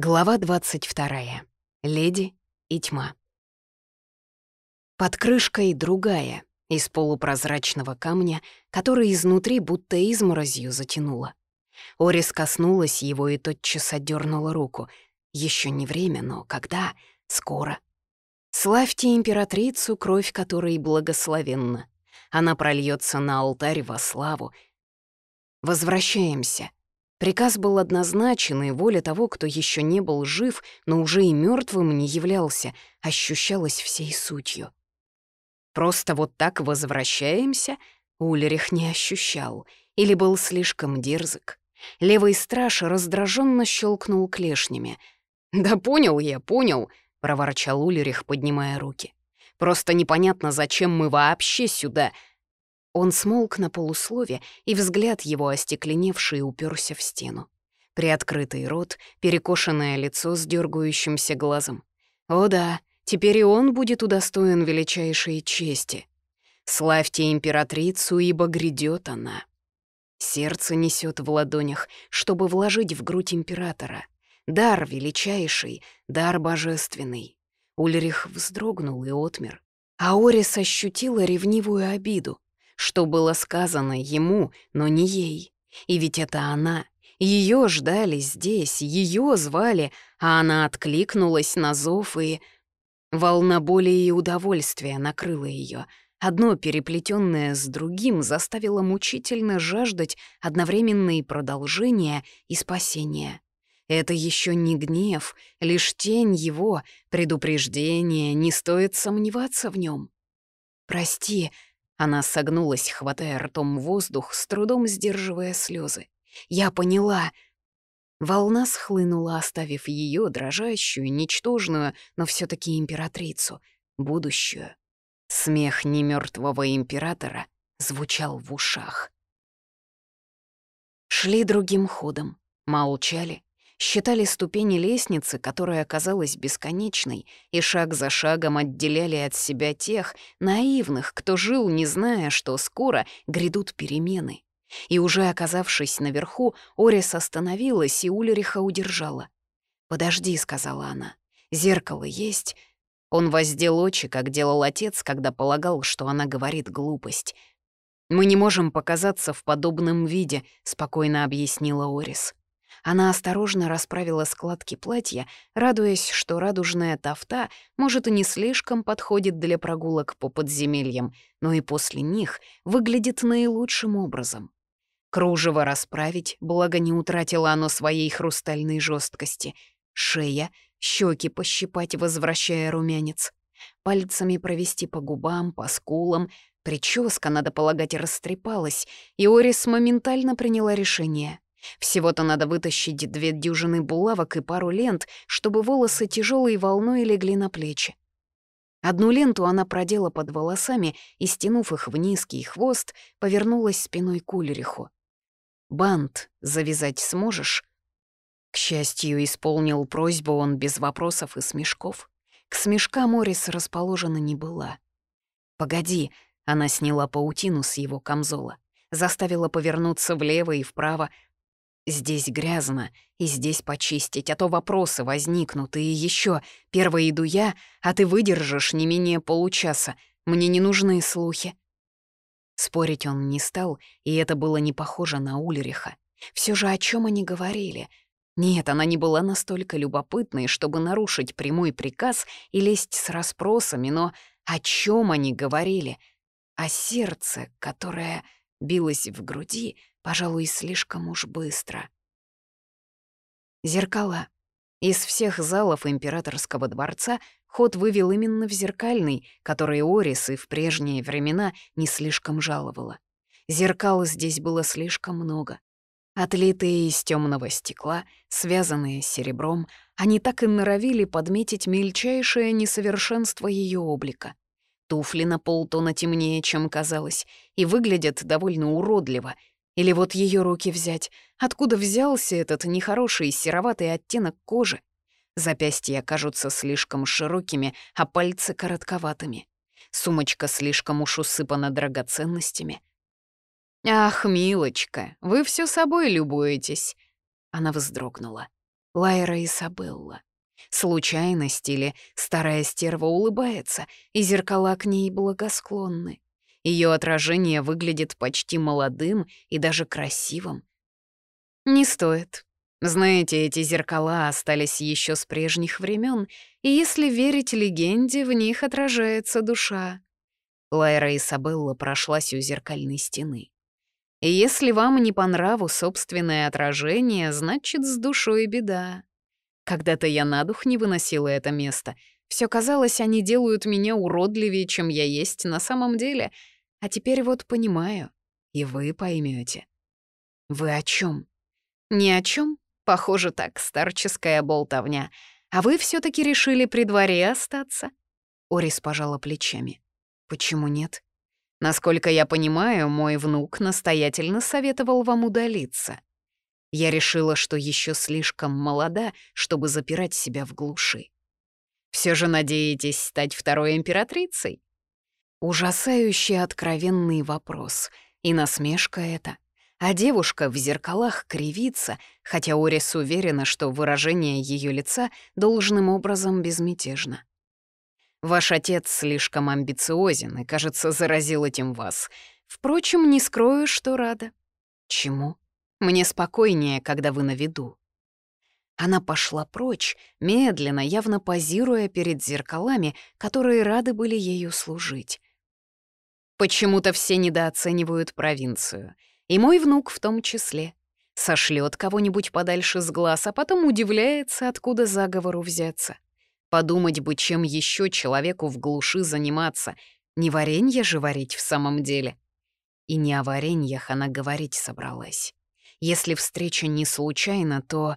Глава 22. Леди и тьма. Под крышкой другая, из полупрозрачного камня, который изнутри будто изморозью затянуло. Орис коснулась его и тотчас отдернула руку. Еще не время, но когда? Скоро. Славьте императрицу, кровь которой благословенна. Она прольется на алтарь во славу. Возвращаемся — Приказ был однозначен, и воля того, кто еще не был жив, но уже и мертвым не являлся, ощущалась всей сутью. Просто вот так возвращаемся? Ульрих не ощущал, или был слишком дерзок. Левый страж раздраженно щелкнул клешнями. «Да понял я, понял», — проворчал Ульрих, поднимая руки. «Просто непонятно, зачем мы вообще сюда. Он смолк на полуслове, и взгляд его остекленевший уперся в стену. Приоткрытый рот, перекошенное лицо с дергающимся глазом. О да, теперь и он будет удостоен величайшей чести. Славьте императрицу, ибо грядет она. Сердце несет в ладонях, чтобы вложить в грудь императора. Дар величайший, дар божественный. Ульрих вздрогнул и отмер. А Орис ощутила ревнивую обиду что было сказано ему, но не ей. И ведь это она. Ее ждали здесь, ее звали, а она откликнулась на зов и... Волна боли и удовольствия накрыла ее. Одно, переплетенное с другим, заставило мучительно жаждать одновременно и продолжения, и спасения. Это еще не гнев, лишь тень его, предупреждение, не стоит сомневаться в нем. «Прости», она согнулась, хватая ртом воздух, с трудом сдерживая слезы. «Я поняла!» Волна схлынула, оставив ее дрожащую, ничтожную, но все таки императрицу, будущую. Смех немертвого императора звучал в ушах. Шли другим ходом, молчали, считали ступени лестницы, которая оказалась бесконечной, и шаг за шагом отделяли от себя тех, наивных, кто жил, не зная, что скоро грядут перемены. И уже оказавшись наверху, Орис остановилась и Ульриха удержала. «Подожди», — сказала она, — «зеркало есть». Он воздел очи, как делал отец, когда полагал, что она говорит глупость. «Мы не можем показаться в подобном виде», — спокойно объяснила Орис. Она осторожно расправила складки платья, радуясь, что радужная тафта, может, и не слишком подходит для прогулок по подземельям, но и после них выглядит наилучшим образом. Кружево расправить, благо не утратило оно своей хрустальной жесткости. Шея, щеки пощипать, возвращая румянец. Пальцами провести по губам, по скулам. Прическа, надо полагать, растрепалась, и Орис моментально приняла решение — всего-то надо вытащить две дюжины булавок и пару лент, чтобы волосы тяжелой волной легли на плечи. Одну ленту она продела под волосами и, стянув их в низкий хвост, повернулась спиной к Ульриху. «Бант завязать сможешь?» К счастью, исполнил просьбу он без вопросов и смешков. К смешкам Морис расположена не была. «Погоди», — она сняла паутину с его камзола, заставила повернуться влево и вправо, Здесь грязно, и здесь почистить, а то вопросы возникнут, и еще первой иду я, а ты выдержишь не менее получаса. Мне не нужны слухи». Спорить он не стал, и это было не похоже на Ульриха. Все же о чем они говорили? Нет, она не была настолько любопытной, чтобы нарушить прямой приказ и лезть с расспросами, но о чем они говорили? О сердце, которое билось в груди, пожалуй, слишком уж быстро. Зеркала. Из всех залов императорского дворца ход вывел именно в зеркальный, который Орис и в прежние времена не слишком жаловала. Зеркал здесь было слишком много. Отлитые из темного стекла, связанные серебром, они так и норовили подметить мельчайшее несовершенство ее облика. Туфли на полтона темнее, чем казалось, и выглядят довольно уродливо, или вот ее руки взять. Откуда взялся этот нехороший сероватый оттенок кожи? Запястья кажутся слишком широкими, а пальцы коротковатыми. Сумочка слишком уж усыпана драгоценностями. «Ах, милочка, вы все собой любуетесь!» Она вздрогнула. Лайра Исабелла. Случайность или старая стерва улыбается, и зеркала к ней благосклонны. Ее отражение выглядит почти молодым и даже красивым. Не стоит. Знаете, эти зеркала остались еще с прежних времен, и если верить легенде, в них отражается душа. Лайра Исабелла прошлась у зеркальной стены. И если вам не по нраву собственное отражение, значит, с душой беда. Когда-то я на дух не выносила это место. Все казалось, они делают меня уродливее, чем я есть на самом деле. А теперь вот понимаю, и вы поймете. Вы о чем? Ни о чем? Похоже, так, старческая болтовня. А вы все таки решили при дворе остаться? Орис пожала плечами. Почему нет? Насколько я понимаю, мой внук настоятельно советовал вам удалиться. Я решила, что еще слишком молода, чтобы запирать себя в глуши. Все же надеетесь стать второй императрицей? Ужасающий откровенный вопрос. И насмешка это. А девушка в зеркалах кривится, хотя Орис уверена, что выражение ее лица должным образом безмятежно. Ваш отец слишком амбициозен и, кажется, заразил этим вас. Впрочем, не скрою, что рада. Чему? Мне спокойнее, когда вы на виду. Она пошла прочь, медленно, явно позируя перед зеркалами, которые рады были ею служить. Почему-то все недооценивают провинцию, и мой внук в том числе. Сошлет кого-нибудь подальше с глаз, а потом удивляется, откуда заговору взяться. Подумать бы, чем еще человеку в глуши заниматься. Не варенье же варить в самом деле. И не о вареньях она говорить собралась. Если встреча не случайна, то...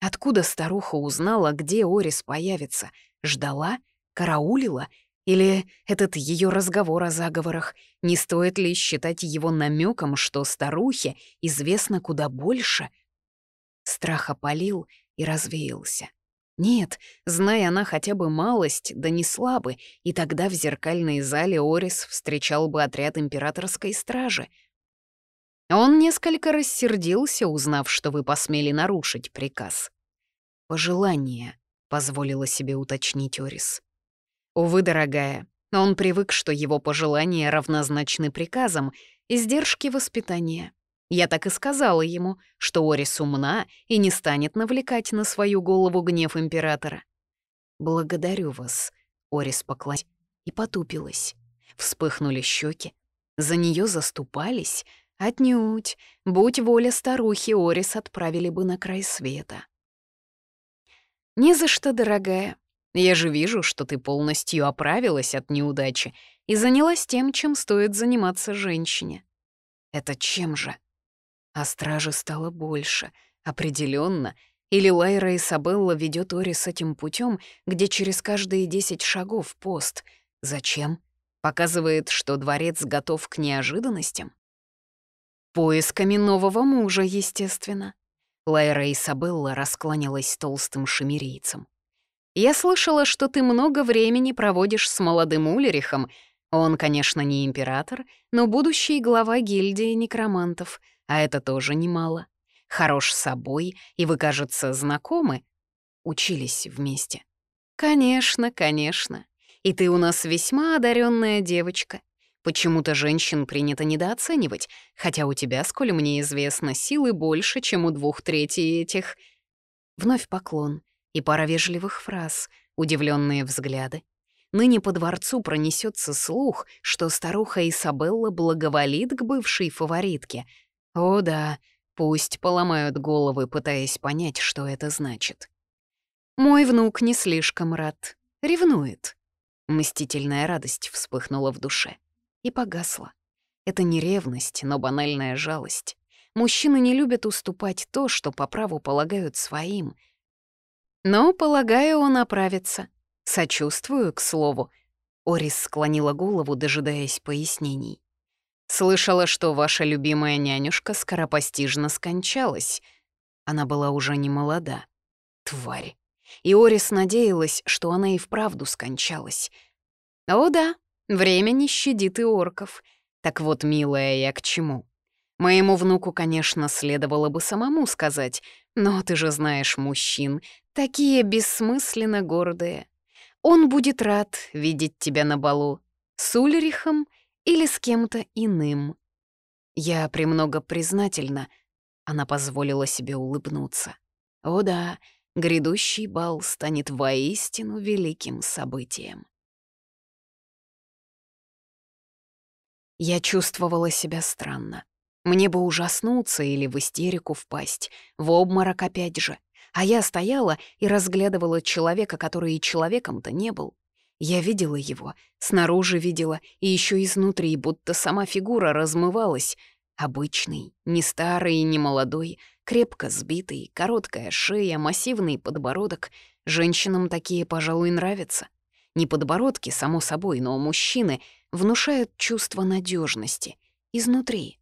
Откуда старуха узнала, где Орис появится? Ждала? Караулила? Или этот ее разговор о заговорах? Не стоит ли считать его намеком, что старухе известно куда больше? Страх опалил и развеялся. Нет, зная она хотя бы малость, да не слабы, и тогда в зеркальной зале Орис встречал бы отряд императорской стражи. Он несколько рассердился, узнав, что вы посмели нарушить приказ. «Пожелание», — позволила себе уточнить Орис. «Увы, дорогая, он привык, что его пожелания равнозначны приказам, издержки воспитания. Я так и сказала ему, что Орис умна и не станет навлекать на свою голову гнев императора. «Благодарю вас», — Орис поклонилась и потупилась. Вспыхнули щеки. За нее заступались. Отнюдь. Будь воля старухи, Орис отправили бы на край света. «Не за что, дорогая. Я же вижу, что ты полностью оправилась от неудачи и занялась тем, чем стоит заниматься женщине». «Это чем же?» А стражи стало больше, определенно. Или Лайра Исабелла ведет Орис этим путем, где через каждые десять шагов пост. Зачем? Показывает, что дворец готов к неожиданностям? Поисками нового мужа, естественно. Лайра Исабелла раскланялась с толстым шемерийцем. «Я слышала, что ты много времени проводишь с молодым Улерихом. Он, конечно, не император, но будущий глава гильдии некромантов — а это тоже немало. Хорош собой, и вы, кажется, знакомы. Учились вместе. Конечно, конечно. И ты у нас весьма одаренная девочка. Почему-то женщин принято недооценивать, хотя у тебя, сколь мне известно, силы больше, чем у двух третей этих. Вновь поклон и пара вежливых фраз, удивленные взгляды. Ныне по дворцу пронесется слух, что старуха Isabella благоволит к бывшей фаворитке — о да, пусть поломают головы, пытаясь понять, что это значит. Мой внук не слишком рад, ревнует. Мстительная радость вспыхнула в душе и погасла. Это не ревность, но банальная жалость. Мужчины не любят уступать то, что по праву полагают своим. Но, полагаю, он оправится. Сочувствую, к слову. Орис склонила голову, дожидаясь пояснений. Слышала, что ваша любимая нянюшка скоропостижно скончалась. Она была уже не молода. Тварь. И Орис надеялась, что она и вправду скончалась. О да, время не щадит и орков. Так вот, милая, я к чему? Моему внуку, конечно, следовало бы самому сказать, но ты же знаешь мужчин, такие бессмысленно гордые. Он будет рад видеть тебя на балу с Ульрихом или с кем-то иным. Я премного признательна. Она позволила себе улыбнуться. О да, грядущий бал станет воистину великим событием. Я чувствовала себя странно. Мне бы ужаснуться или в истерику впасть, в обморок опять же. А я стояла и разглядывала человека, который и человеком-то не был. Я видела его, снаружи видела, и еще изнутри, будто сама фигура размывалась. Обычный, не старый не молодой, крепко сбитый, короткая шея, массивный подбородок. Женщинам такие, пожалуй, нравятся. Не подбородки, само собой, но мужчины внушают чувство надежности изнутри.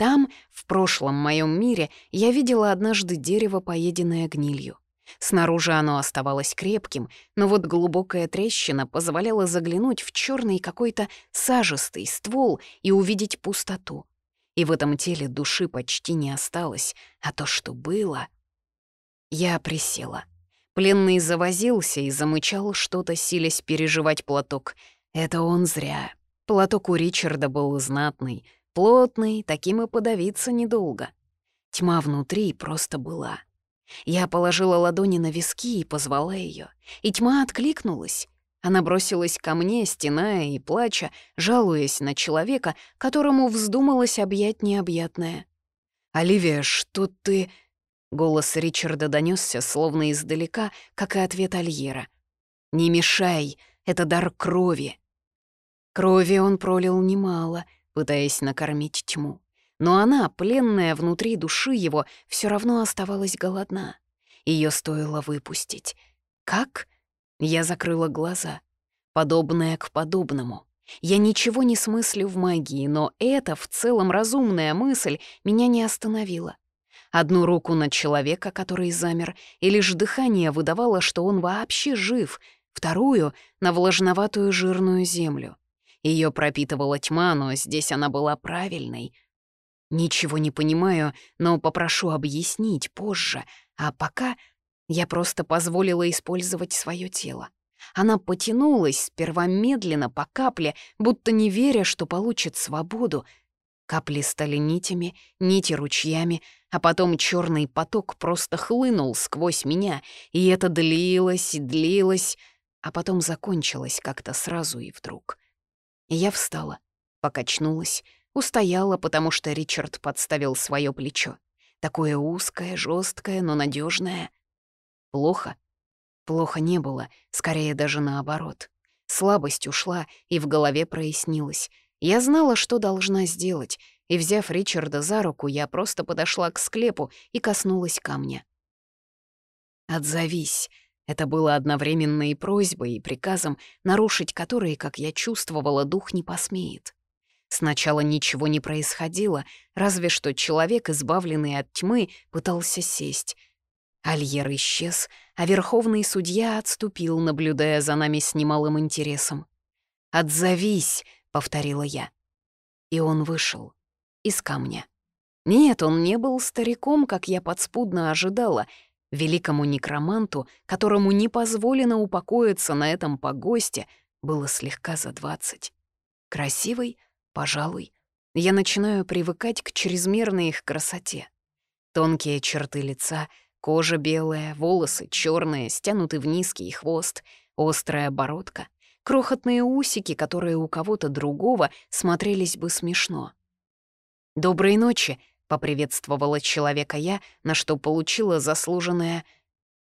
Там, в прошлом моем мире, я видела однажды дерево, поеденное гнилью. Снаружи оно оставалось крепким, но вот глубокая трещина позволяла заглянуть в черный какой-то сажистый ствол и увидеть пустоту. И в этом теле души почти не осталось, а то, что было... Я присела. Пленный завозился и замычал что-то, силясь переживать платок. Это он зря. Платок у Ричарда был знатный, плотный, таким и подавиться недолго. Тьма внутри просто была. Я положила ладони на виски и позвала ее, и тьма откликнулась. Она бросилась ко мне, стеная и плача, жалуясь на человека, которому вздумалось объять необъятное. «Оливия, что ты...» Голос Ричарда донесся, словно издалека, как и ответ Альера. «Не мешай, это дар крови». Крови он пролил немало, пытаясь накормить тьму. Но она, пленная внутри души его, все равно оставалась голодна. Ее стоило выпустить. Как? Я закрыла глаза. Подобное к подобному. Я ничего не смыслю в магии, но эта в целом разумная мысль меня не остановила. Одну руку на человека, который замер, и лишь дыхание выдавало, что он вообще жив, вторую — на влажноватую жирную землю. Ее пропитывала тьма, но здесь она была правильной. Ничего не понимаю, но попрошу объяснить позже, а пока я просто позволила использовать свое тело. Она потянулась сперва медленно, по капле, будто не веря, что получит свободу, Капли стали нитями, нити ручьями, а потом черный поток просто хлынул сквозь меня, и это длилось и длилось, а потом закончилось как-то сразу и вдруг. Я встала, покачнулась, устояла, потому что Ричард подставил свое плечо. Такое узкое, жесткое, но надежное. Плохо? Плохо не было, скорее даже наоборот. Слабость ушла, и в голове прояснилось — я знала, что должна сделать, и, взяв Ричарда за руку, я просто подошла к склепу и коснулась камня. «Отзовись», это было одновременно и просьбой, и приказом, нарушить которые, как я чувствовала, дух не посмеет. Сначала ничего не происходило, разве что человек, избавленный от тьмы, пытался сесть. Альер исчез, а верховный судья отступил, наблюдая за нами с немалым интересом. «Отзовись!» — повторила я. И он вышел. Из камня. Нет, он не был стариком, как я подспудно ожидала. Великому некроманту, которому не позволено упокоиться на этом погосте, было слегка за двадцать. Красивый, пожалуй. Я начинаю привыкать к чрезмерной их красоте. Тонкие черты лица, кожа белая, волосы черные, стянуты в низкий хвост, острая бородка — крохотные усики, которые у кого-то другого смотрелись бы смешно. «Доброй ночи», — поприветствовала человека я, на что получила заслуженное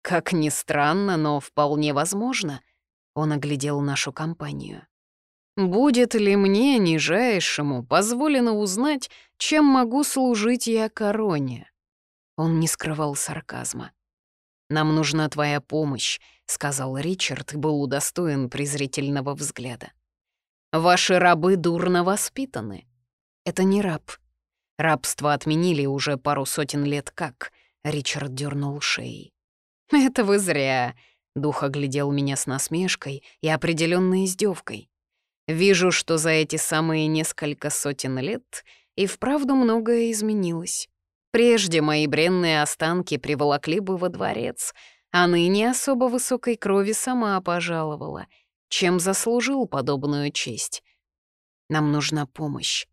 «Как ни странно, но вполне возможно», — он оглядел нашу компанию. «Будет ли мне, нижайшему, позволено узнать, чем могу служить я короне?» Он не скрывал сарказма. «Нам нужна твоя помощь», — сказал Ричард и был удостоен презрительного взгляда. «Ваши рабы дурно воспитаны». «Это не раб. Рабство отменили уже пару сотен лет как», — Ричард дернул шеей. «Это вы зря», — дух оглядел меня с насмешкой и определенной издевкой. «Вижу, что за эти самые несколько сотен лет и вправду многое изменилось. Прежде мои бренные останки приволокли бы во дворец, а ныне особо высокой крови сама пожаловала. Чем заслужил подобную честь? Нам нужна помощь.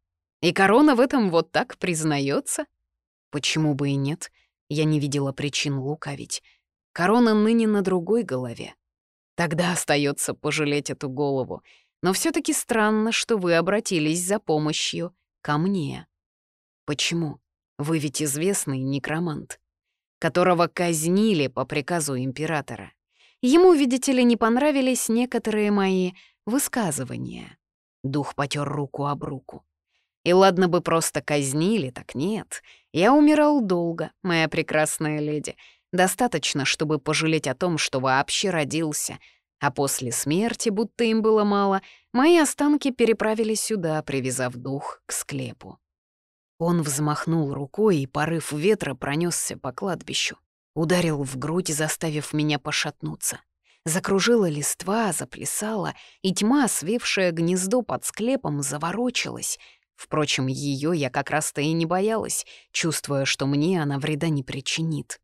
И корона в этом вот так признается? Почему бы и нет? Я не видела причин лукавить. Корона ныне на другой голове. Тогда остается пожалеть эту голову. Но все таки странно, что вы обратились за помощью ко мне. Почему? Вы ведь известный некромант, которого казнили по приказу императора. Ему, видите ли, не понравились некоторые мои высказывания. Дух потер руку об руку. И ладно бы просто казнили, так нет. Я умирал долго, моя прекрасная леди. Достаточно, чтобы пожалеть о том, что вообще родился. А после смерти, будто им было мало, мои останки переправили сюда, привязав дух к склепу. Он взмахнул рукой, и порыв ветра пронесся по кладбищу. Ударил в грудь, заставив меня пошатнуться. Закружила листва, заплясала, и тьма, свившая гнездо под склепом, заворочилась. Впрочем, ее я как раз-то и не боялась, чувствуя, что мне она вреда не причинит.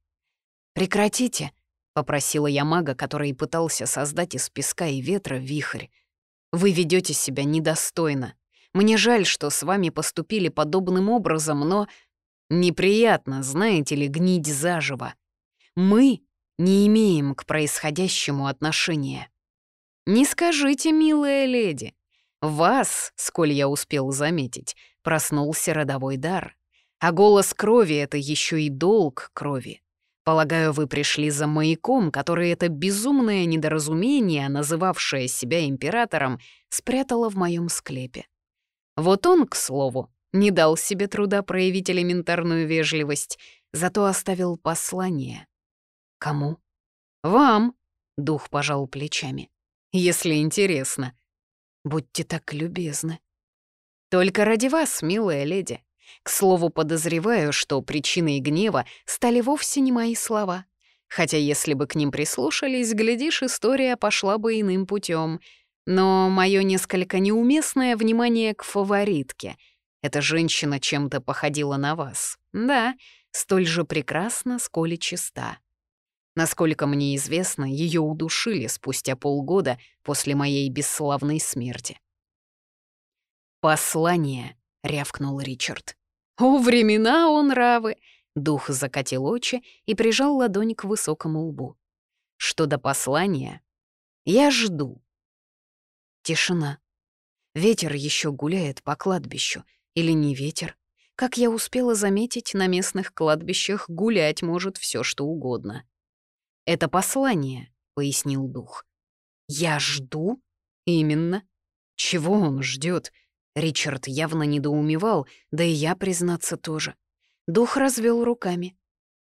«Прекратите», — попросила я мага, который пытался создать из песка и ветра вихрь. «Вы ведете себя недостойно. Мне жаль, что с вами поступили подобным образом, но неприятно, знаете ли, гнить заживо. Мы не имеем к происходящему отношения. Не скажите, милая леди, вас, сколь я успел заметить, проснулся родовой дар. А голос крови — это еще и долг крови. Полагаю, вы пришли за маяком, который это безумное недоразумение, называвшее себя императором, спрятало в моем склепе. Вот он, к слову, не дал себе труда проявить элементарную вежливость, зато оставил послание. «Кому?» «Вам», — дух пожал плечами. «Если интересно». «Будьте так любезны». «Только ради вас, милая леди. К слову, подозреваю, что причиной гнева стали вовсе не мои слова. Хотя если бы к ним прислушались, глядишь, история пошла бы иным путем. Но мое несколько неуместное внимание к фаворитке. Эта женщина чем-то походила на вас. Да, столь же прекрасна, сколь и чиста. Насколько мне известно, ее удушили спустя полгода после моей бесславной смерти. «Послание», — рявкнул Ричард. «У времена он равы!» Дух закатил очи и прижал ладонь к высокому лбу. «Что до послания? Я жду». Тишина. Ветер еще гуляет по кладбищу. Или не ветер? Как я успела заметить, на местных кладбищах гулять может все что угодно. «Это послание», — пояснил дух. «Я жду?» «Именно. Чего он ждет? Ричард явно недоумевал, да и я, признаться, тоже. Дух развел руками.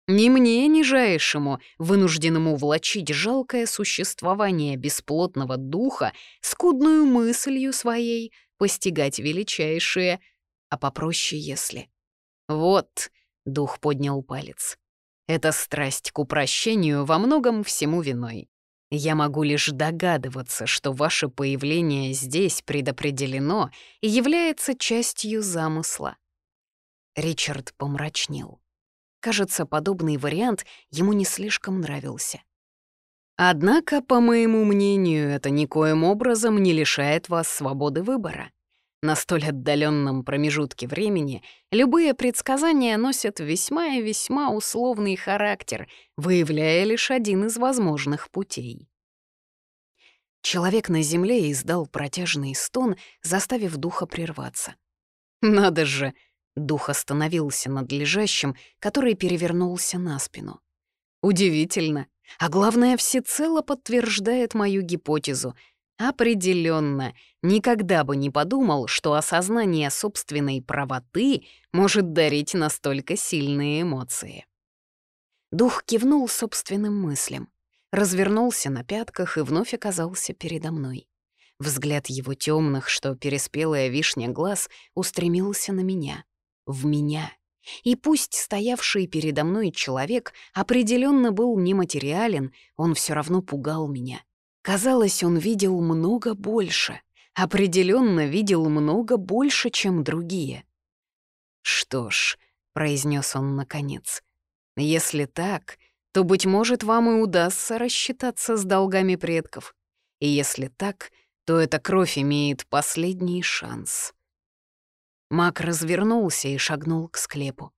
Ни мне, ни жаешему, вынужденному влачить жалкое существование бесплотного духа, скудную мыслью своей постигать величайшее, а попроще если. Вот, дух поднял палец. Эта страсть к упрощению во многом всему виной. Я могу лишь догадываться, что ваше появление здесь предопределено и является частью замысла. Ричард помрачнел. Кажется, подобный вариант ему не слишком нравился. Однако, по моему мнению, это никоим образом не лишает вас свободы выбора. На столь отдаленном промежутке времени любые предсказания носят весьма и весьма условный характер, выявляя лишь один из возможных путей. Человек на земле издал протяжный стон, заставив духа прерваться. «Надо же!» — дух остановился над лежащим, который перевернулся на спину. «Удивительно, а главное, всецело подтверждает мою гипотезу — Определенно, никогда бы не подумал, что осознание собственной правоты может дарить настолько сильные эмоции. Дух кивнул собственным мыслям, развернулся на пятках и вновь оказался передо мной. Взгляд его темных, что переспелая вишня глаз, устремился на меня. В меня. И пусть стоявший передо мной человек определенно был нематериален, он все равно пугал меня — Казалось, он видел много больше, определенно видел много больше, чем другие. «Что ж», — произнес он наконец, — «если так, то, быть может, вам и удастся рассчитаться с долгами предков. И если так, то эта кровь имеет последний шанс». Мак развернулся и шагнул к склепу.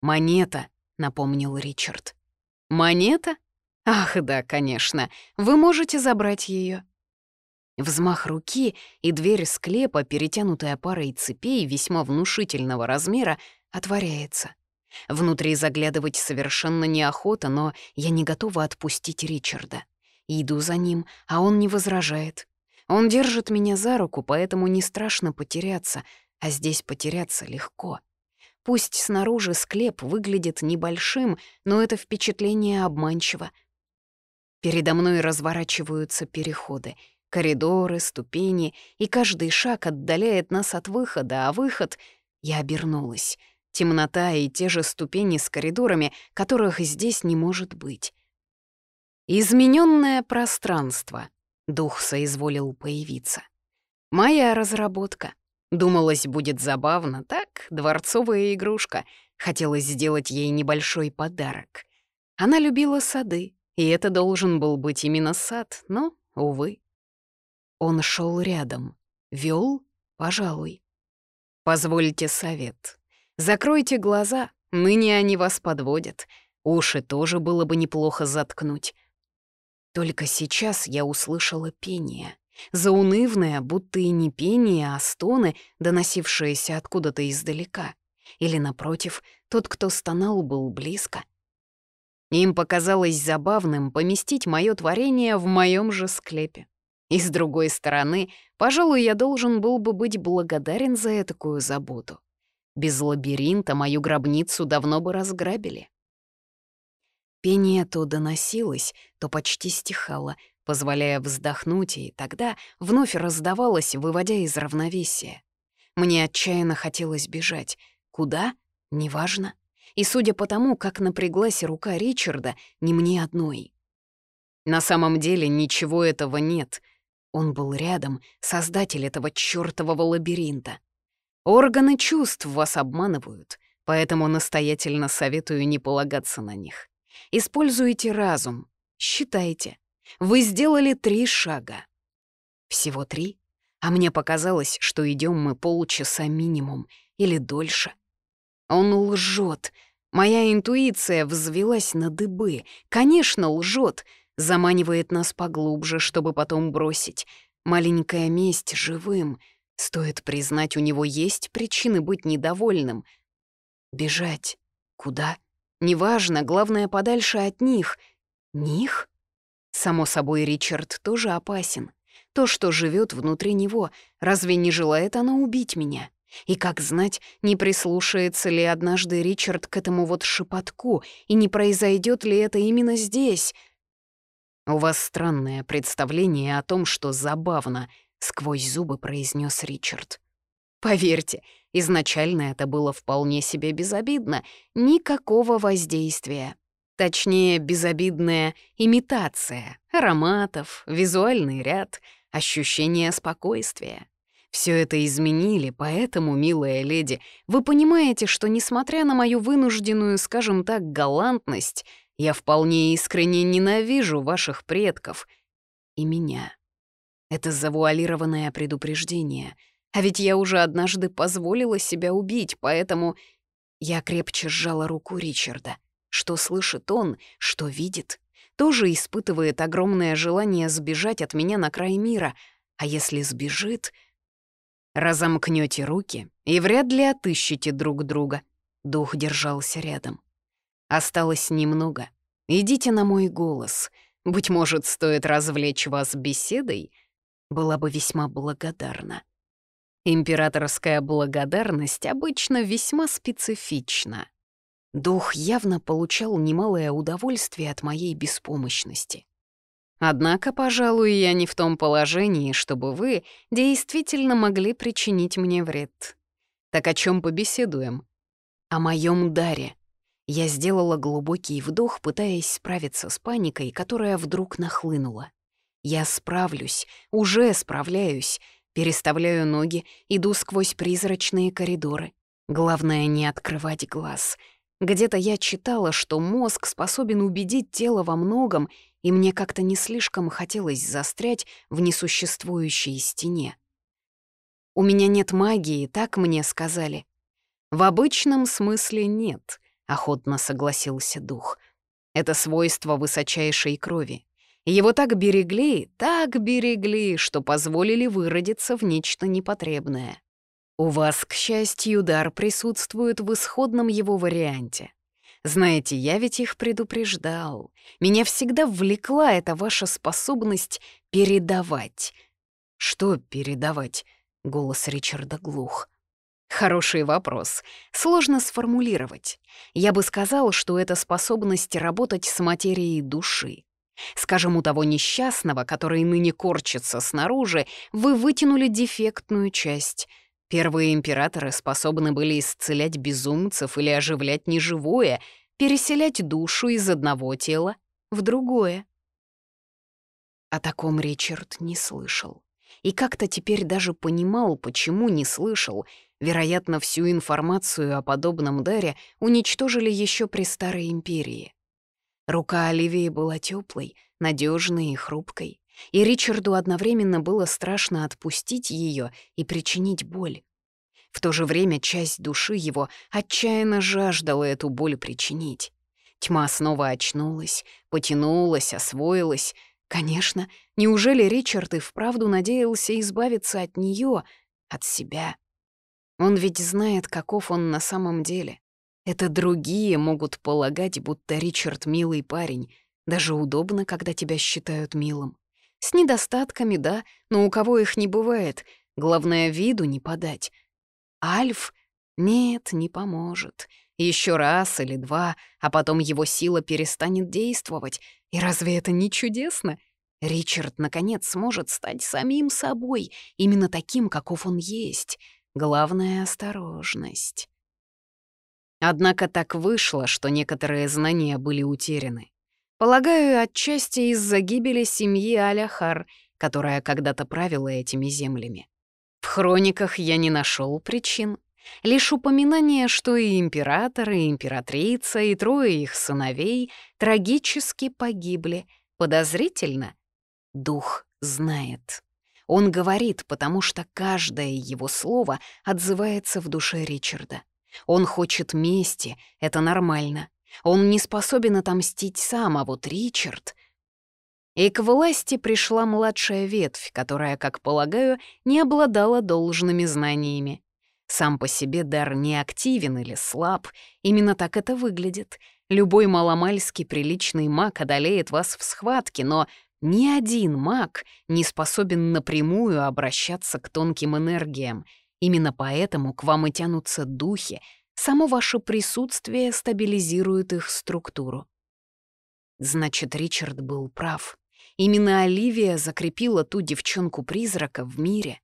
«Монета», — напомнил Ричард. «Монета? Ах, да, конечно. Вы можете забрать ее. Взмах руки, и дверь склепа, перетянутая парой цепей весьма внушительного размера, отворяется. Внутри заглядывать совершенно неохота, но я не готова отпустить Ричарда. Иду за ним, а он не возражает. Он держит меня за руку, поэтому не страшно потеряться, а здесь потеряться легко. Пусть снаружи склеп выглядит небольшим, но это впечатление обманчиво. Передо мной разворачиваются переходы — Коридоры, ступени, и каждый шаг отдаляет нас от выхода, а выход... Я обернулась. Темнота и те же ступени с коридорами, которых здесь не может быть. Измененное пространство. Дух соизволил появиться. Моя разработка. Думалось, будет забавно, так, дворцовая игрушка. Хотелось сделать ей небольшой подарок. Она любила сады, и это должен был быть именно сад, но, увы. Он шел рядом. Вел? Пожалуй. Позвольте совет. Закройте глаза, ныне они вас подводят. Уши тоже было бы неплохо заткнуть. Только сейчас я услышала пение. Заунывное, будто и не пение, а стоны, доносившиеся откуда-то издалека. Или, напротив, тот, кто стонал, был близко. Им показалось забавным поместить мое творение в моем же склепе. И с другой стороны, пожалуй, я должен был бы быть благодарен за такую заботу. Без лабиринта мою гробницу давно бы разграбили. Пение то доносилось, то почти стихало, позволяя вздохнуть, и тогда вновь раздавалось, выводя из равновесия. Мне отчаянно хотелось бежать. Куда? Неважно. И судя по тому, как напряглась рука Ричарда, не мне одной. На самом деле ничего этого нет — он был рядом, создатель этого чёртового лабиринта. Органы чувств вас обманывают, поэтому настоятельно советую не полагаться на них. Используйте разум, считайте. Вы сделали три шага. Всего три? А мне показалось, что идем мы полчаса минимум или дольше. Он лжет. Моя интуиция взвелась на дыбы. Конечно, лжет заманивает нас поглубже, чтобы потом бросить. Маленькая месть живым. Стоит признать, у него есть причины быть недовольным. Бежать. Куда? Неважно, главное, подальше от них. Них? Само собой, Ричард тоже опасен. То, что живет внутри него, разве не желает оно убить меня? И как знать, не прислушается ли однажды Ричард к этому вот шепотку, и не произойдет ли это именно здесь — «У вас странное представление о том, что забавно», — сквозь зубы произнес Ричард. «Поверьте, изначально это было вполне себе безобидно, никакого воздействия. Точнее, безобидная имитация ароматов, визуальный ряд, ощущение спокойствия. Все это изменили, поэтому, милая леди, вы понимаете, что, несмотря на мою вынужденную, скажем так, галантность, я вполне искренне ненавижу ваших предков и меня. Это завуалированное предупреждение. А ведь я уже однажды позволила себя убить, поэтому я крепче сжала руку Ричарда. Что слышит он, что видит, тоже испытывает огромное желание сбежать от меня на край мира. А если сбежит, разомкнете руки и вряд ли отыщете друг друга. Дух держался рядом. Осталось немного. Идите на мой голос. Быть может, стоит развлечь вас беседой? Была бы весьма благодарна. Императорская благодарность обычно весьма специфична. Дух явно получал немалое удовольствие от моей беспомощности. Однако, пожалуй, я не в том положении, чтобы вы действительно могли причинить мне вред. Так о чем побеседуем? О моем даре. Я сделала глубокий вдох, пытаясь справиться с паникой, которая вдруг нахлынула. Я справлюсь, уже справляюсь, переставляю ноги, иду сквозь призрачные коридоры. Главное, не открывать глаз. Где-то я читала, что мозг способен убедить тело во многом, и мне как-то не слишком хотелось застрять в несуществующей стене. «У меня нет магии, так мне сказали». «В обычном смысле нет», — охотно согласился дух. «Это свойство высочайшей крови. Его так берегли, так берегли, что позволили выродиться в нечто непотребное. У вас, к счастью, дар присутствует в исходном его варианте. Знаете, я ведь их предупреждал. Меня всегда влекла эта ваша способность передавать. Что передавать? Голос Ричарда глух. Хороший вопрос. Сложно сформулировать. Я бы сказал, что это способность работать с материей души. Скажем, у того несчастного, который ныне корчится снаружи, вы вытянули дефектную часть. Первые императоры способны были исцелять безумцев или оживлять неживое, переселять душу из одного тела в другое. О таком Ричард не слышал. И как-то теперь даже понимал, почему не слышал. Вероятно, всю информацию о подобном даре уничтожили еще при Старой Империи. Рука Оливии была теплой, надежной и хрупкой, и Ричарду одновременно было страшно отпустить ее и причинить боль. В то же время часть души его отчаянно жаждала эту боль причинить. Тьма снова очнулась, потянулась, освоилась. Конечно, неужели Ричард и вправду надеялся избавиться от нее, от себя? Он ведь знает, каков он на самом деле. Это другие могут полагать, будто Ричард милый парень. Даже удобно, когда тебя считают милым. С недостатками, да, но у кого их не бывает. Главное, виду не подать. Альф? Нет, не поможет. Еще раз или два, а потом его сила перестанет действовать. И разве это не чудесно? Ричард, наконец, сможет стать самим собой, именно таким, каков он есть. Главное — осторожность. Однако так вышло, что некоторые знания были утеряны. Полагаю, отчасти из-за гибели семьи Аляхар, которая когда-то правила этими землями. В хрониках я не нашел причин. Лишь упоминание, что и император, и императрица, и трое их сыновей трагически погибли. Подозрительно? Дух знает. Он говорит, потому что каждое его слово отзывается в душе Ричарда. Он хочет мести, это нормально. Он не способен отомстить сам, а вот Ричард... И к власти пришла младшая ветвь, которая, как полагаю, не обладала должными знаниями. Сам по себе дар не активен или слаб, именно так это выглядит. Любой маломальский приличный маг одолеет вас в схватке, но ни один маг не способен напрямую обращаться к тонким энергиям — Именно поэтому к вам и тянутся духи, само ваше присутствие стабилизирует их структуру. Значит, Ричард был прав. Именно Оливия закрепила ту девчонку-призрака в мире.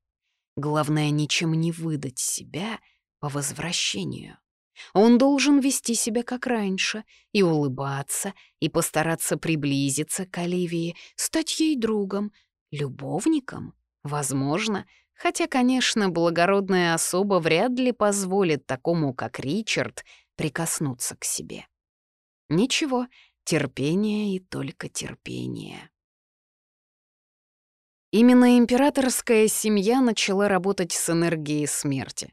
Главное, ничем не выдать себя по возвращению. Он должен вести себя как раньше, и улыбаться, и постараться приблизиться к Оливии, стать ей другом, любовником, возможно, Хотя, конечно, благородная особа вряд ли позволит такому, как Ричард, прикоснуться к себе. Ничего, терпение и только терпение. Именно императорская семья начала работать с энергией смерти.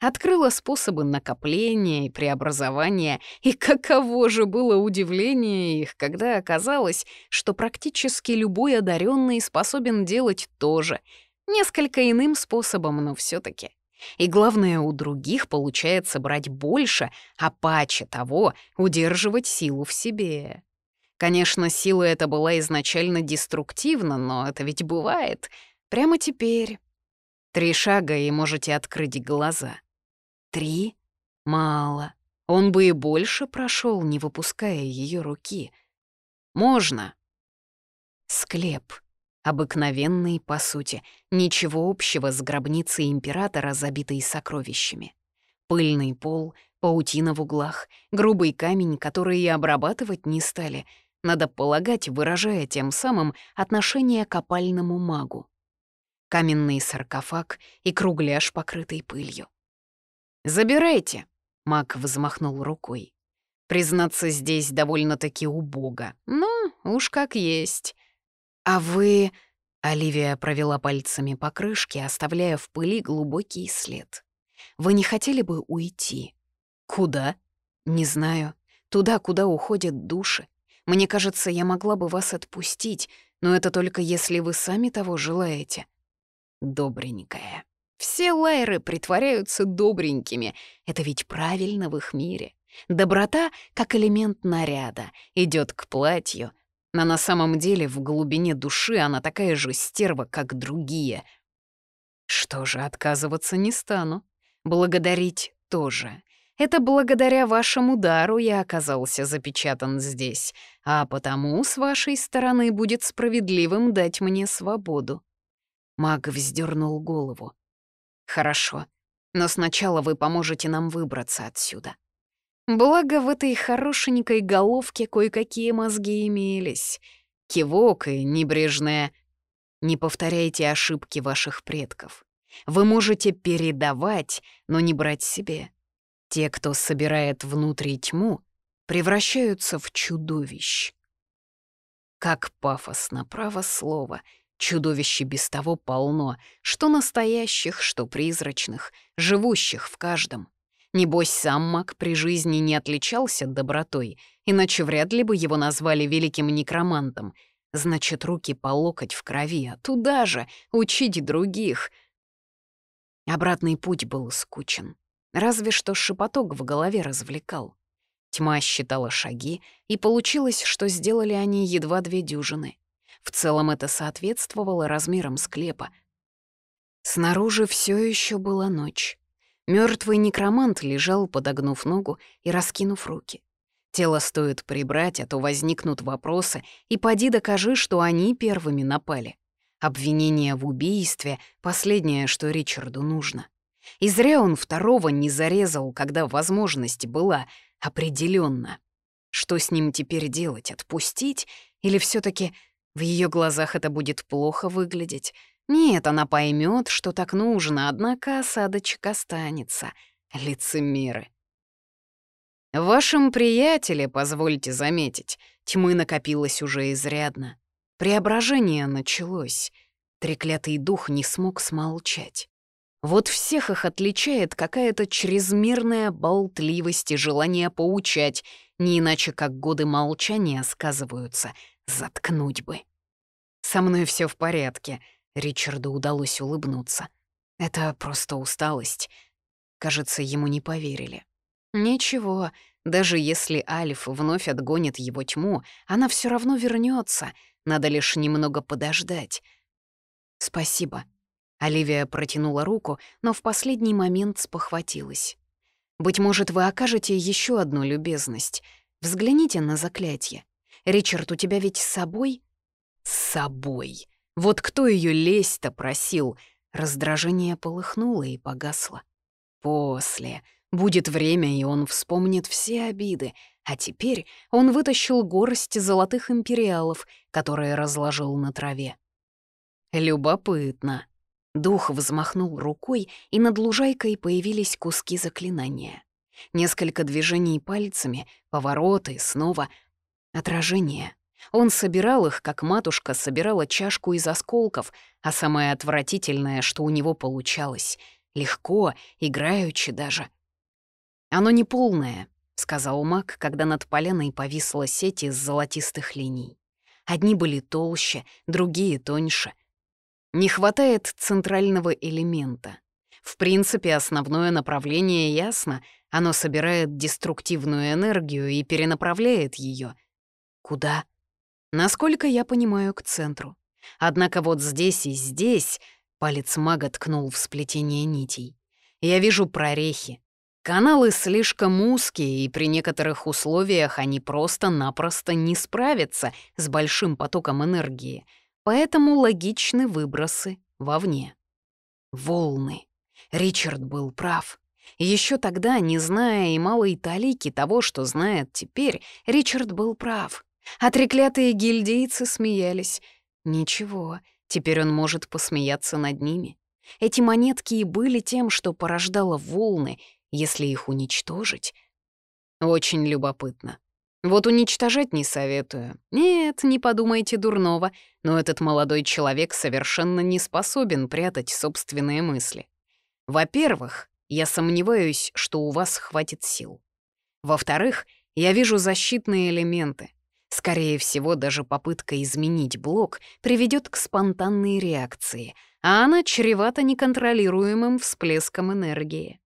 Открыла способы накопления и преобразования, и каково же было удивление их, когда оказалось, что практически любой одаренный способен делать то же — Несколько иным способом, но все таки И главное, у других получается брать больше, а паче того удерживать силу в себе. Конечно, сила эта была изначально деструктивна, но это ведь бывает. Прямо теперь. Три шага, и можете открыть глаза. Три? Мало. Он бы и больше прошел, не выпуская ее руки. Можно. Склеп. Обыкновенный, по сути, ничего общего с гробницей императора, забитой сокровищами. Пыльный пол, паутина в углах, грубый камень, который и обрабатывать не стали, надо полагать, выражая тем самым отношение к опальному магу. Каменный саркофаг и кругляш, покрытый пылью. «Забирайте», — Мак взмахнул рукой. «Признаться, здесь довольно-таки убого. Ну, уж как есть». «А вы...» — Оливия провела пальцами по крышке, оставляя в пыли глубокий след. «Вы не хотели бы уйти?» «Куда?» «Не знаю. Туда, куда уходят души. Мне кажется, я могла бы вас отпустить, но это только если вы сами того желаете». Добренькая. Все лайры притворяются добренькими. Это ведь правильно в их мире. Доброта, как элемент наряда, идет к платью, но на самом деле в глубине души она такая же стерва, как другие. Что же, отказываться не стану. Благодарить тоже. Это благодаря вашему дару я оказался запечатан здесь, а потому с вашей стороны будет справедливым дать мне свободу. Маг вздернул голову. «Хорошо, но сначала вы поможете нам выбраться отсюда. Благо в этой хорошенькой головке кое-какие мозги имелись. Кивок и небрежное. Не повторяйте ошибки ваших предков. Вы можете передавать, но не брать себе. Те, кто собирает внутри тьму, превращаются в чудовищ. Как пафосно, право слово — Чудовищ без того полно, что настоящих, что призрачных, живущих в каждом. Небось, сам маг при жизни не отличался добротой, иначе вряд ли бы его назвали великим некромантом. Значит, руки по локоть в крови, а туда же учить других. Обратный путь был скучен. Разве что шепоток в голове развлекал. Тьма считала шаги, и получилось, что сделали они едва две дюжины. В целом это соответствовало размерам склепа. Снаружи все еще была ночь. Мертвый некромант лежал, подогнув ногу и раскинув руки. Тело стоит прибрать, а то возникнут вопросы, и поди докажи, что они первыми напали. Обвинение в убийстве — последнее, что Ричарду нужно. И зря он второго не зарезал, когда возможность была, определенно. Что с ним теперь делать, отпустить или все таки в ее глазах это будет плохо выглядеть. Нет, она поймет, что так нужно, однако осадочек останется. Лицемеры. В вашем приятеле, позвольте заметить, тьмы накопилось уже изрядно. Преображение началось. Треклятый дух не смог смолчать. Вот всех их отличает какая-то чрезмерная болтливость и желание поучать, не иначе как годы молчания сказываются — Заткнуть бы. «Со мной все в порядке», — Ричарду удалось улыбнуться. «Это просто усталость». Кажется, ему не поверили. «Ничего, даже если Альф вновь отгонит его тьму, она все равно вернется. Надо лишь немного подождать». «Спасибо». Оливия протянула руку, но в последний момент спохватилась. «Быть может, вы окажете еще одну любезность. Взгляните на заклятие. Ричард, у тебя ведь с собой?» «С собой. Вот кто ее лезть-то просил?» Раздражение полыхнуло и погасло. «После. Будет время, и он вспомнит все обиды. А теперь он вытащил горсть золотых империалов, которые разложил на траве. Любопытно. Дух взмахнул рукой, и над лужайкой появились куски заклинания. Несколько движений пальцами, повороты, снова — Отражение. Он собирал их, как матушка собирала чашку из осколков, а самое отвратительное, что у него получалось. Легко, играючи даже. «Оно не полное», — сказал маг, когда над поляной повисла сеть из золотистых линий. Одни были толще, другие тоньше. Не хватает центрального элемента. В принципе, основное направление ясно. Оно собирает деструктивную энергию и перенаправляет ее. Куда? Насколько я понимаю, к центру. Однако вот здесь и здесь палец мага ткнул в сплетение нитей. Я вижу прорехи. Каналы слишком узкие, и при некоторых условиях они просто-напросто не справятся с большим потоком энергии, поэтому логичны выбросы вовне. Волны. Ричард был прав. Еще тогда, не зная и малой талики того, что знает теперь, Ричард был прав. А треклятые гильдейцы смеялись. Ничего, теперь он может посмеяться над ними. Эти монетки и были тем, что порождало волны, если их уничтожить? Очень любопытно. Вот уничтожать не советую. Нет, не подумайте дурного, но этот молодой человек совершенно не способен прятать собственные мысли. Во-первых, я сомневаюсь, что у вас хватит сил. Во-вторых, я вижу защитные элементы. Скорее всего, даже попытка изменить блок приведет к спонтанной реакции, а она чревата неконтролируемым всплеском энергии.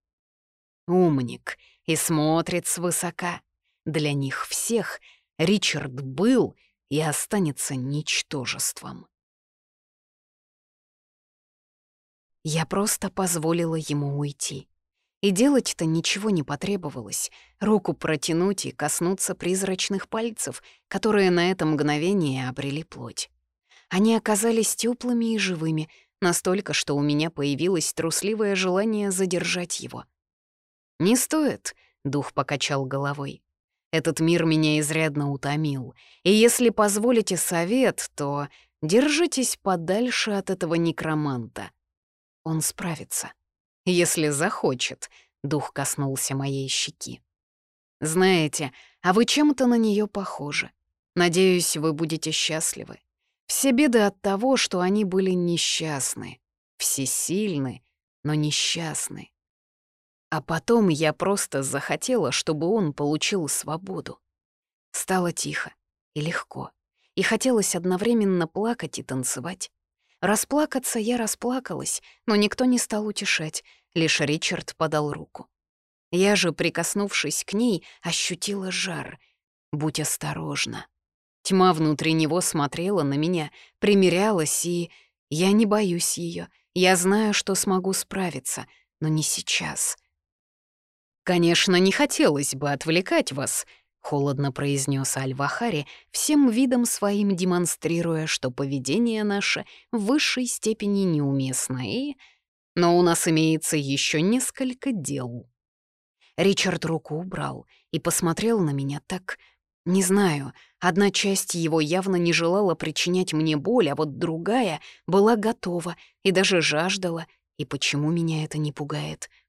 Умник и смотрит свысока. Для них всех Ричард был и останется ничтожеством. Я просто позволила ему уйти. И делать-то ничего не потребовалось. Руку протянуть и коснуться призрачных пальцев, которые на это мгновение обрели плоть. Они оказались теплыми и живыми, настолько, что у меня появилось трусливое желание задержать его. «Не стоит», — дух покачал головой. Этот мир меня изрядно утомил, и если позволите совет, то держитесь подальше от этого некроманта. Он справится. Если захочет, дух коснулся моей щеки. Знаете, а вы чем-то на нее похожи. Надеюсь, вы будете счастливы. Все беды от того, что они были несчастны. Все сильны, но несчастны. А потом я просто захотела, чтобы он получил свободу. Стало тихо и легко, и хотелось одновременно плакать и танцевать. Расплакаться я расплакалась, но никто не стал утешать, лишь Ричард подал руку. Я же, прикоснувшись к ней, ощутила жар. Будь осторожна. Тьма внутри него смотрела на меня, примерялась, и... Я не боюсь ее. Я знаю, что смогу справиться, но не сейчас. «Конечно, не хотелось бы отвлекать вас», — холодно произнес Аль-Вахари, всем видом своим демонстрируя, что поведение наше в высшей степени неуместно и... Но у нас имеется еще несколько дел. Ричард руку убрал и посмотрел на меня так... Не знаю, одна часть его явно не желала причинять мне боль, а вот другая была готова и даже жаждала, и почему меня это не пугает —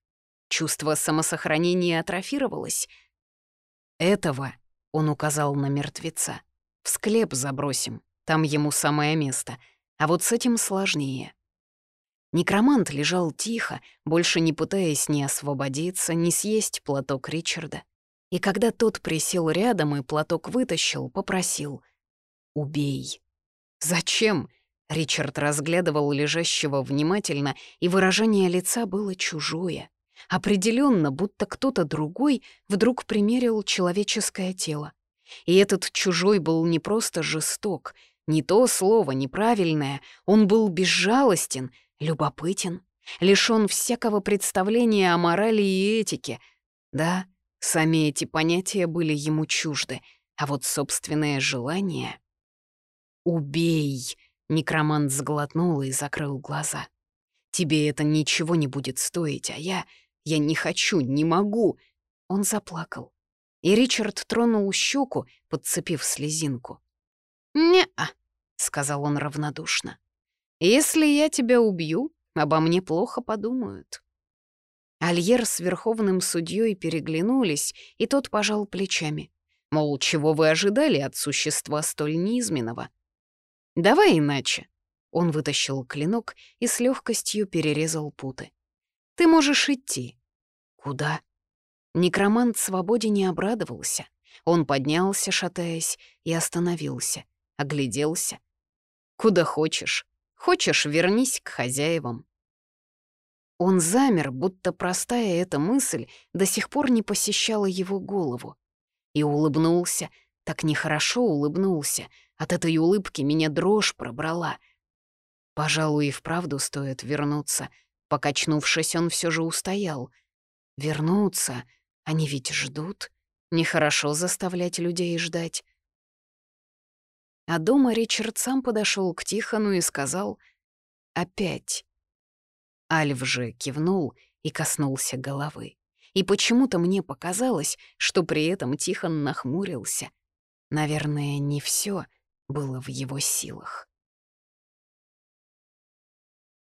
Чувство самосохранения атрофировалось. «Этого», — он указал на мертвеца, — «в склеп забросим, там ему самое место, а вот с этим сложнее». Некромант лежал тихо, больше не пытаясь ни освободиться, ни съесть платок Ричарда. И когда тот присел рядом и платок вытащил, попросил «Убей». «Зачем?» Ричард разглядывал лежащего внимательно, и выражение лица было чужое. Определенно, будто кто-то другой вдруг примерил человеческое тело. И этот чужой был не просто жесток, не то слово, неправильное, он был безжалостен, любопытен, лишён всякого представления о морали и этике. Да, сами эти понятия были ему чужды, а вот собственное желание... «Убей!» — некромант сглотнул и закрыл глаза. «Тебе это ничего не будет стоить, а я я не хочу, не могу!» Он заплакал. И Ричард тронул щеку, подцепив слезинку. «Не-а», — сказал он равнодушно. «Если я тебя убью, обо мне плохо подумают». Альер с верховным судьей переглянулись, и тот пожал плечами. Мол, чего вы ожидали от существа столь низменного? «Давай иначе». Он вытащил клинок и с легкостью перерезал путы. «Ты можешь идти. Куда? Некромант свободе не обрадовался. Он поднялся, шатаясь, и остановился, огляделся. «Куда хочешь. Хочешь, вернись к хозяевам». Он замер, будто простая эта мысль до сих пор не посещала его голову. И улыбнулся, так нехорошо улыбнулся. От этой улыбки меня дрожь пробрала. Пожалуй, и вправду стоит вернуться. Покачнувшись, он все же устоял — Вернуться? Они ведь ждут. Нехорошо заставлять людей ждать. А дома Ричард сам подошел к Тихону и сказал «Опять». Альф же кивнул и коснулся головы. И почему-то мне показалось, что при этом Тихон нахмурился. Наверное, не все было в его силах.